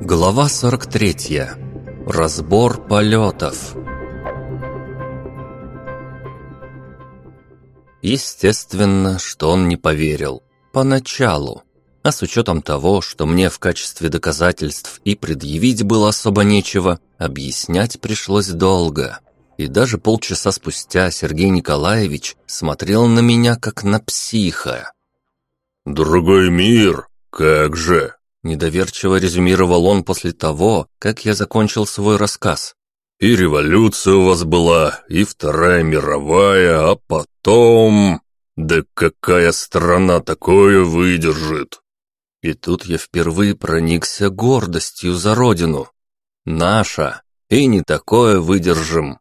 Глава 43. Разбор полетов. Естественно, что он не поверил. Поначалу. А с учетом того, что мне в качестве доказательств и предъявить было особо нечего, объяснять пришлось долго. И даже полчаса спустя Сергей Николаевич смотрел на меня как на психа. «Другой мир? Как же?» Недоверчиво резюмировал он после того, как я закончил свой рассказ. «И революция у вас была, и Вторая мировая, а потом...» «Да какая страна такое выдержит?» И тут я впервые проникся гордостью за родину. Наша, и не такое выдержим.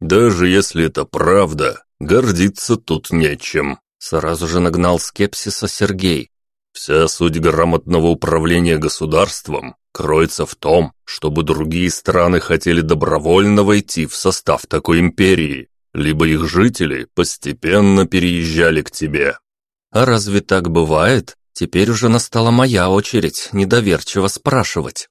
Даже если это правда, гордиться тут нечем. Сразу же нагнал скепсиса Сергей. Вся суть грамотного управления государством кроется в том, чтобы другие страны хотели добровольно войти в состав такой империи, либо их жители постепенно переезжали к тебе. А разве так бывает? Теперь уже настала моя очередь недоверчиво спрашивать.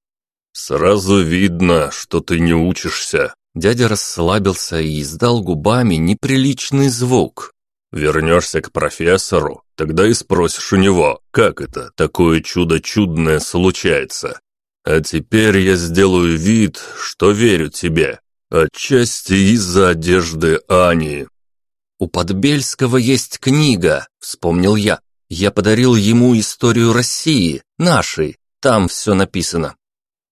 «Сразу видно, что ты не учишься». Дядя расслабился и издал губами неприличный звук. «Вернешься к профессору, тогда и спросишь у него, как это, такое чудо чудное случается. А теперь я сделаю вид, что верю тебе, отчасти из-за одежды Ани». «У Подбельского есть книга», — вспомнил я. Я подарил ему историю России, нашей. Там все написано.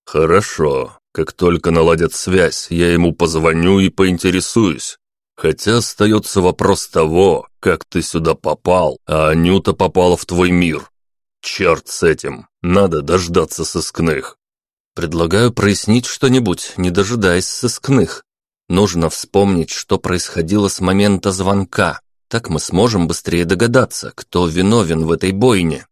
Хорошо. Как только наладят связь, я ему позвоню и поинтересуюсь. Хотя остается вопрос того, как ты сюда попал, а Анюта попала в твой мир. Черт с этим. Надо дождаться сыскных. Предлагаю прояснить что-нибудь, не дожидаясь сыскных. Нужно вспомнить, что происходило с момента звонка. Так мы сможем быстрее догадаться, кто виновен в этой бойне.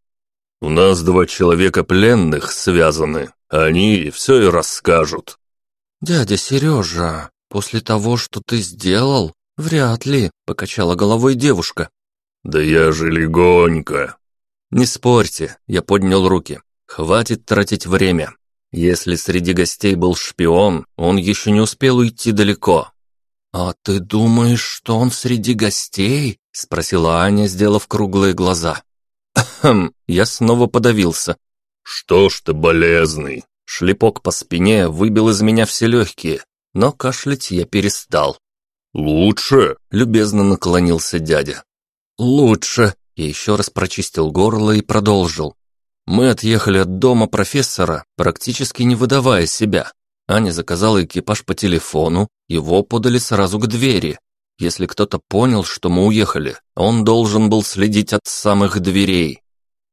У нас два человека пленных связаны. Они все и расскажут. Дядя Сережа, после того, что ты сделал, вряд ли, покачала головой девушка. Да я же легонько. Не спорьте, я поднял руки. Хватит тратить время. Если среди гостей был шпион, он еще не успел уйти далеко. «А ты думаешь, что он среди гостей?» — спросила Аня, сделав круглые глаза. «Хм, я снова подавился». «Что ж ты болезный?» Шлепок по спине выбил из меня все легкие, но кашлять я перестал. «Лучше?» — любезно наклонился дядя. «Лучше!» — я еще раз прочистил горло и продолжил. Мы отъехали от дома профессора, практически не выдавая себя. Аня заказала экипаж по телефону, его подали сразу к двери. Если кто-то понял, что мы уехали, он должен был следить от самых дверей.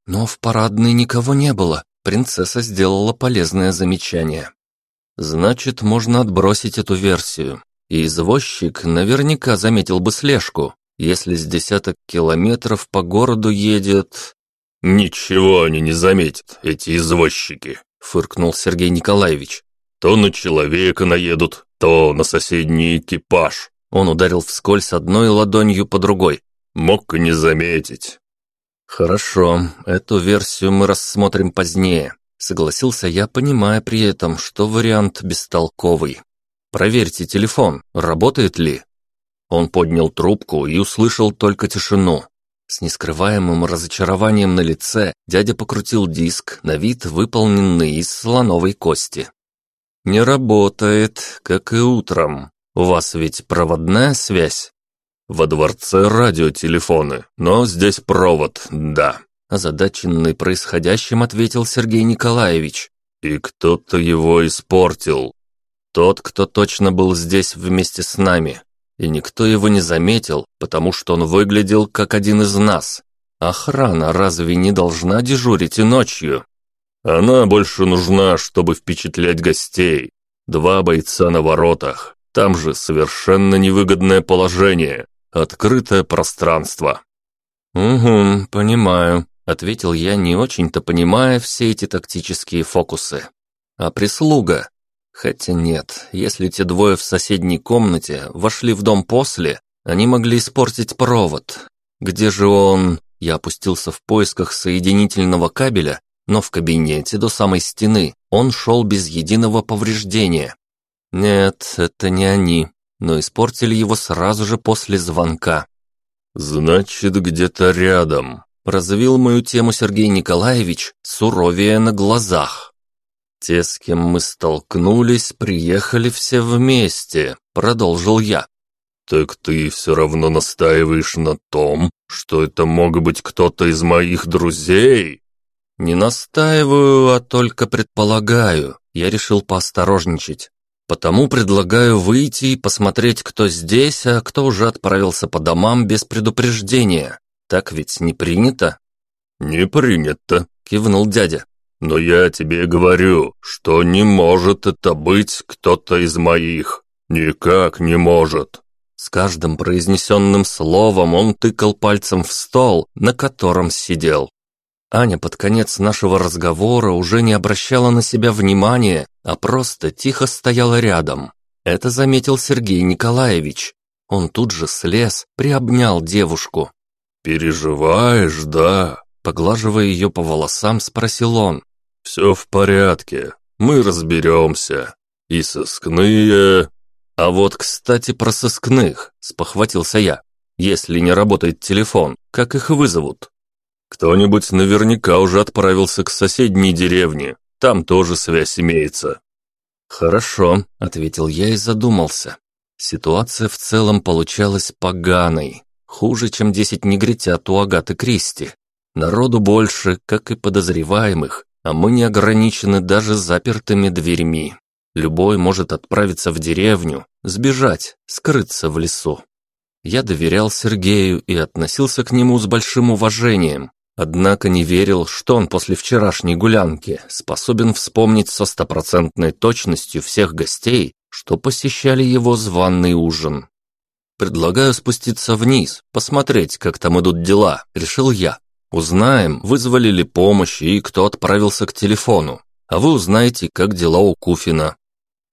Но в парадной никого не было. Принцесса сделала полезное замечание. Значит, можно отбросить эту версию. И извозчик наверняка заметил бы слежку, если с десяток километров по городу едет... «Ничего они не заметят, эти извозчики», — фыркнул Сергей Николаевич. То на человека наедут, то на соседний экипаж. Он ударил вскользь одной ладонью по другой. Мог и не заметить. Хорошо, эту версию мы рассмотрим позднее. Согласился я, понимая при этом, что вариант бестолковый. Проверьте телефон, работает ли. Он поднял трубку и услышал только тишину. С нескрываемым разочарованием на лице дядя покрутил диск, на вид выполненный из слоновой кости. «Не работает, как и утром. У вас ведь проводная связь?» «Во дворце радиотелефоны, но здесь провод, да», озадаченный происходящим ответил Сергей Николаевич. «И кто-то его испортил». «Тот, кто точно был здесь вместе с нами. И никто его не заметил, потому что он выглядел как один из нас. Охрана разве не должна дежурить и ночью?» Она больше нужна, чтобы впечатлять гостей. Два бойца на воротах. Там же совершенно невыгодное положение. Открытое пространство. «Угу, понимаю», — ответил я, не очень-то понимая все эти тактические фокусы. «А прислуга?» Хотя нет, если те двое в соседней комнате вошли в дом после, они могли испортить провод. Где же он? Я опустился в поисках соединительного кабеля, но в кабинете до самой стены он шел без единого повреждения. Нет, это не они, но испортили его сразу же после звонка. «Значит, где-то рядом», – развил мою тему Сергей Николаевич, суровее на глазах. «Те, с кем мы столкнулись, приехали все вместе», – продолжил я. «Так ты все равно настаиваешь на том, что это мог быть кто-то из моих друзей?» «Не настаиваю, а только предполагаю. Я решил поосторожничать. Потому предлагаю выйти и посмотреть, кто здесь, а кто уже отправился по домам без предупреждения. Так ведь не принято?» «Не принято», — кивнул дядя. «Но я тебе говорю, что не может это быть кто-то из моих. Никак не может». С каждым произнесенным словом он тыкал пальцем в стол, на котором сидел. Аня под конец нашего разговора уже не обращала на себя внимания, а просто тихо стояла рядом. Это заметил Сергей Николаевич. Он тут же слез, приобнял девушку. «Переживаешь, да?» Поглаживая ее по волосам, спросил он. «Все в порядке, мы разберемся. И сыскные...» «А вот, кстати, про сыскных», — спохватился я. «Если не работает телефон, как их вызовут?» Кто-нибудь наверняка уже отправился к соседней деревне. Там тоже связь имеется. Хорошо, ответил я и задумался. Ситуация в целом получалась поганой. Хуже, чем десять негритят у Агаты Кристи. Народу больше, как и подозреваемых, а мы не ограничены даже запертыми дверьми. Любой может отправиться в деревню, сбежать, скрыться в лесу. Я доверял Сергею и относился к нему с большим уважением, Однако не верил, что он после вчерашней гулянки способен вспомнить со стопроцентной точностью всех гостей, что посещали его званный ужин. «Предлагаю спуститься вниз, посмотреть, как там идут дела», — решил я. «Узнаем, вызвали ли помощь и кто отправился к телефону. А вы узнаете, как дела у Куфина».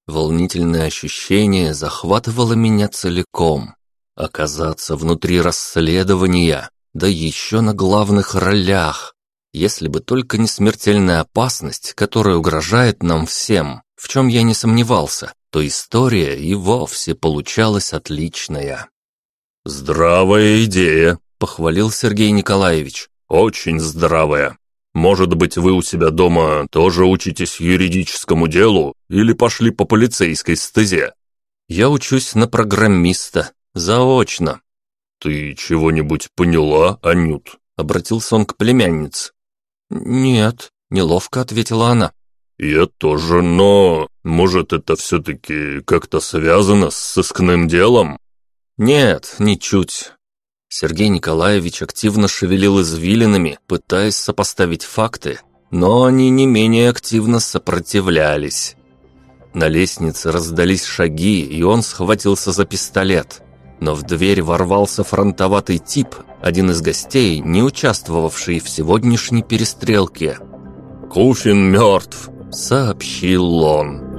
Волнительное ощущение захватывало меня целиком. Оказаться внутри расследования да еще на главных ролях. Если бы только не смертельная опасность, которая угрожает нам всем, в чем я не сомневался, то история и вовсе получалась отличная. «Здравая идея», — похвалил Сергей Николаевич. «Очень здравая. Может быть, вы у себя дома тоже учитесь юридическому делу или пошли по полицейской стезе?» «Я учусь на программиста, заочно», «Ты чего-нибудь поняла, Анют?» — обратился он к племяннице. «Нет», — неловко ответила она. «Я тоже, но, может, это все-таки как-то связано с сыскным делом?» «Нет, ничуть». Сергей Николаевич активно шевелил извилинами, пытаясь сопоставить факты, но они не менее активно сопротивлялись. На лестнице раздались шаги, и он схватился за пистолет но в дверь ворвался фронтоватый тип, один из гостей, не участвовавший в сегодняшней перестрелке. «Куфин мертв», — сообщил он.